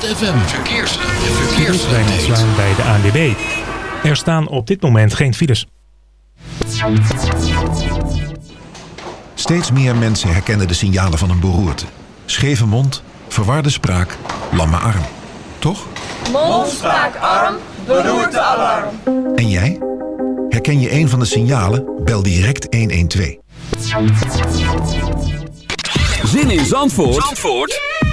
ZFM Verkeers. Zwaan bij de ANWB. Er staan op dit moment geen files. Steeds meer mensen herkennen de signalen van een beroerte. Scheve mond, verwarde spraak, lamme arm. Toch? Mond, spraak, arm, beroerte, alarm. En jij? Herken je een van de signalen? Bel direct 112. Zin in Zandvoort, Zandvoort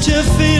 to feel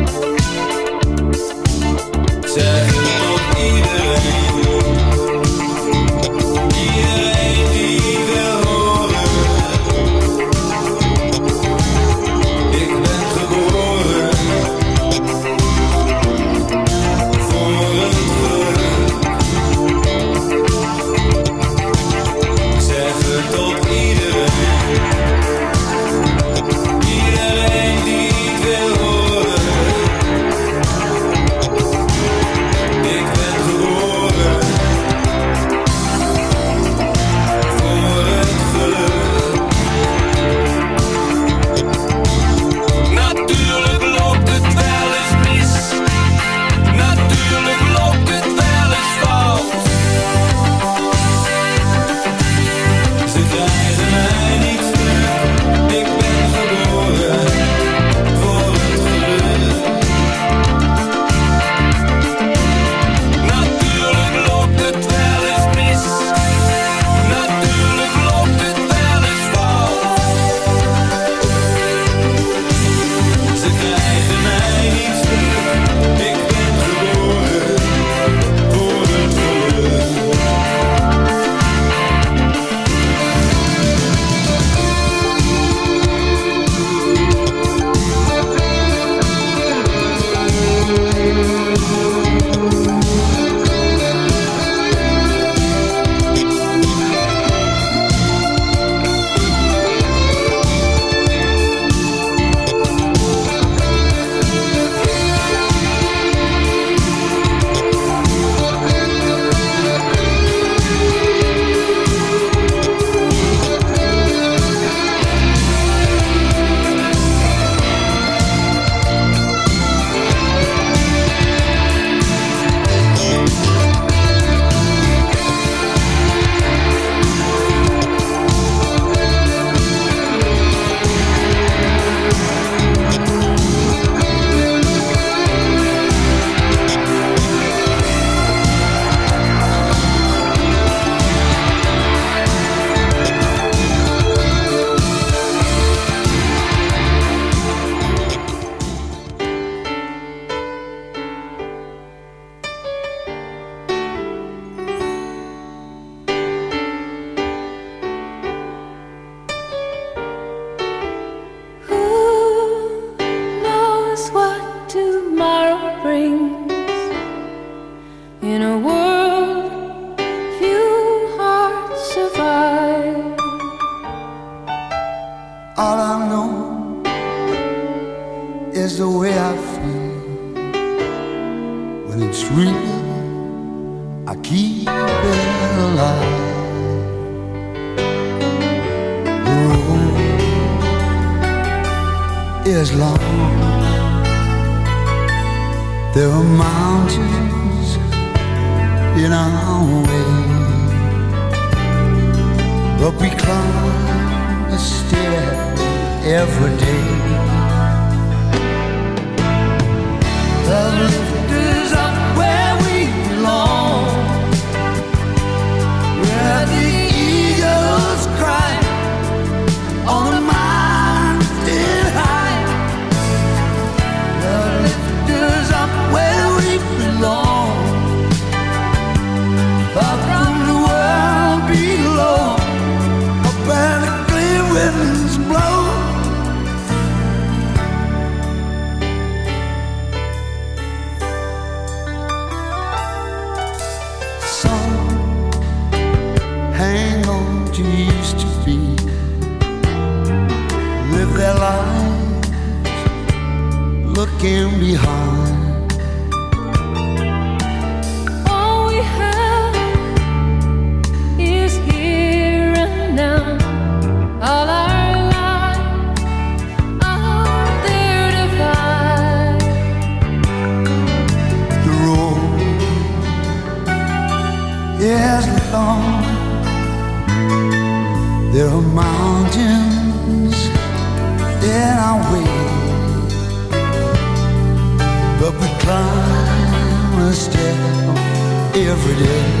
in our way. But we climb a stair every day. Love can be hard. All we have is here and now. All our lives are there to find. The road is long. There are mountains in our way. every day.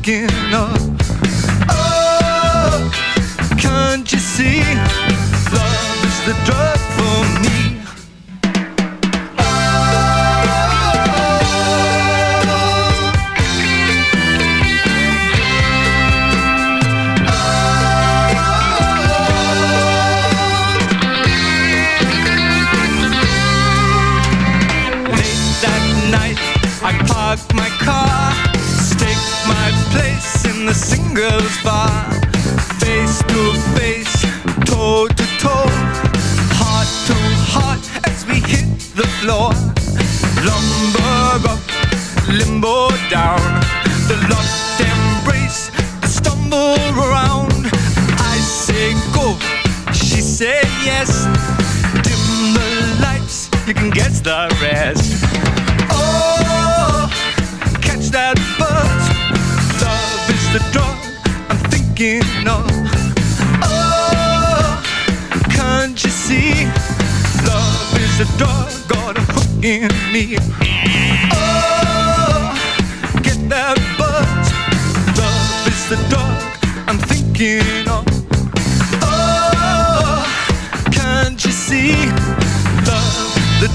again. Uh,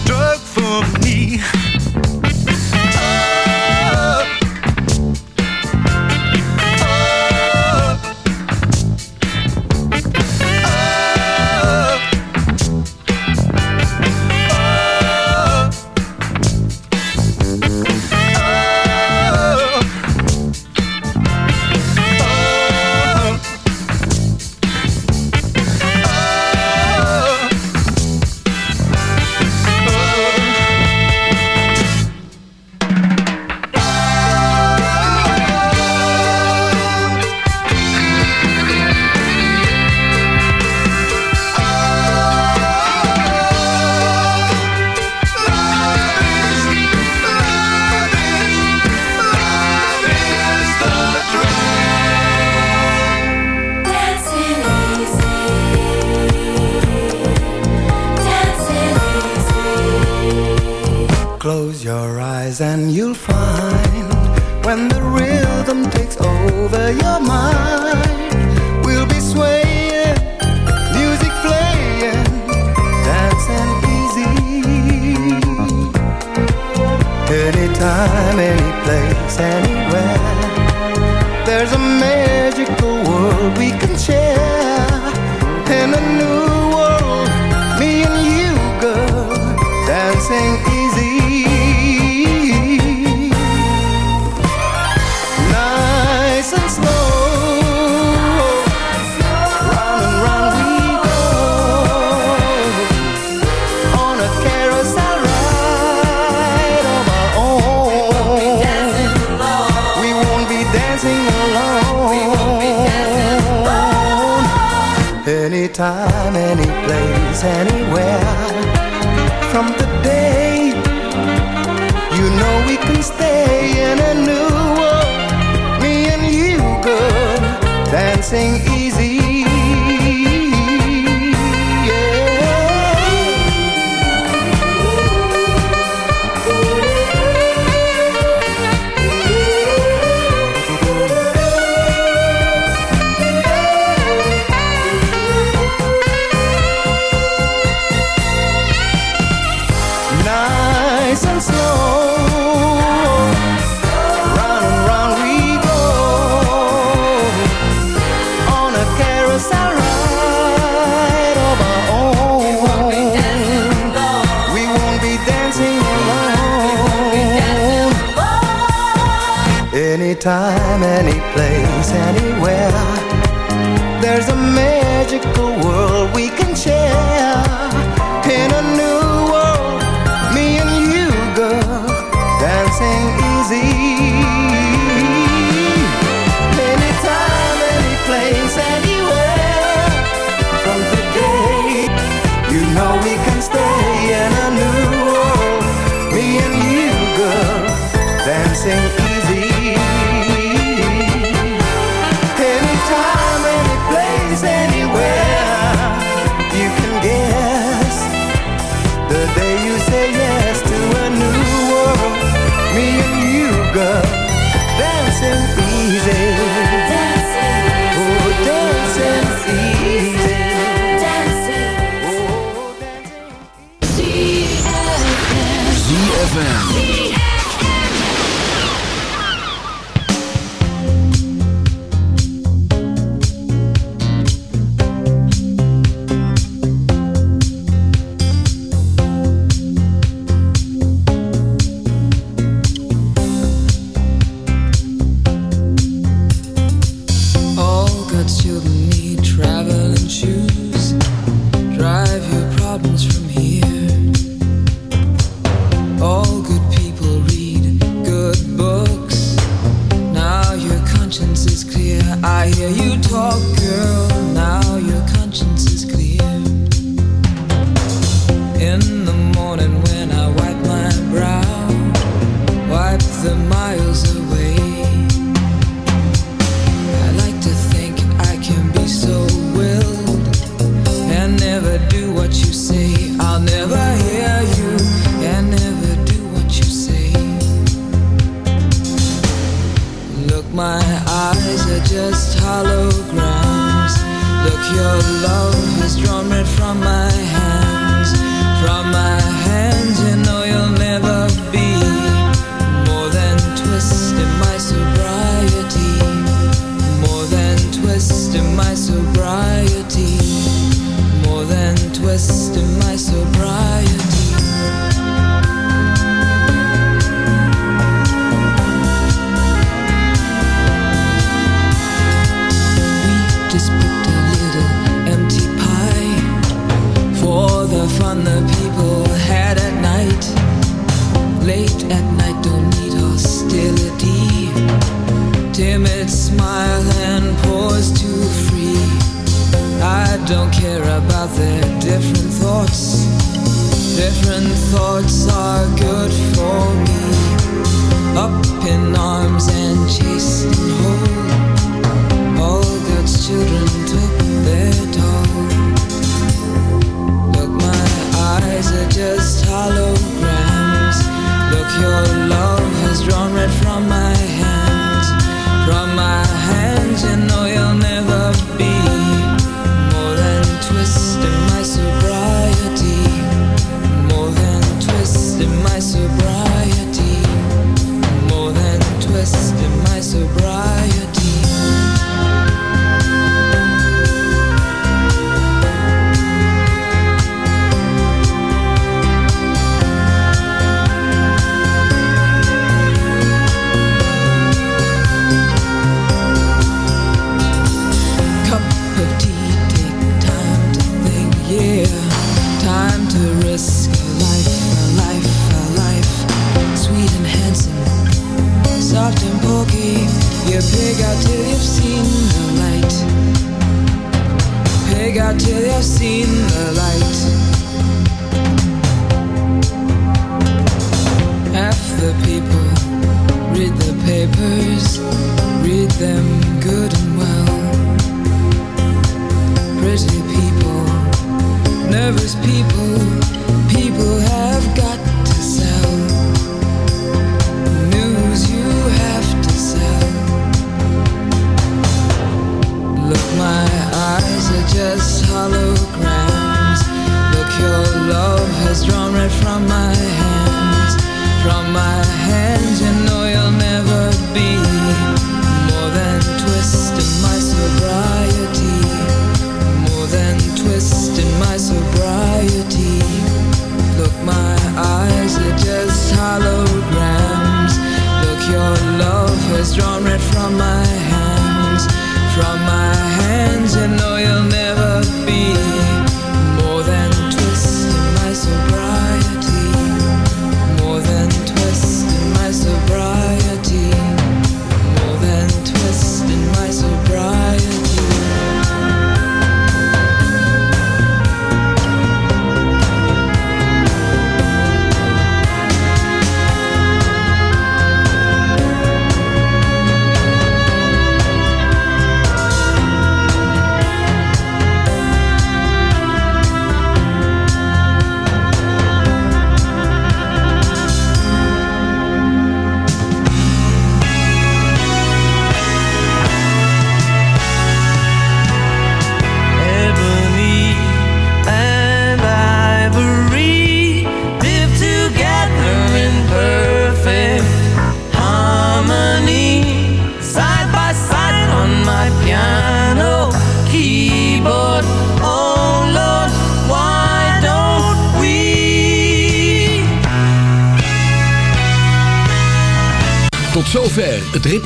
drug for me. Anytime, any place, anywhere. From today, you know we can stay in a new world. Me and you, girl, dancing. any place, anywhere. There's a magical smile and pause to free. I don't care about their different thoughts. Different thoughts are good for me. Up in arms and chasing home. All God's children. holograms. Look, your love has drawn red from my hands, from my hands.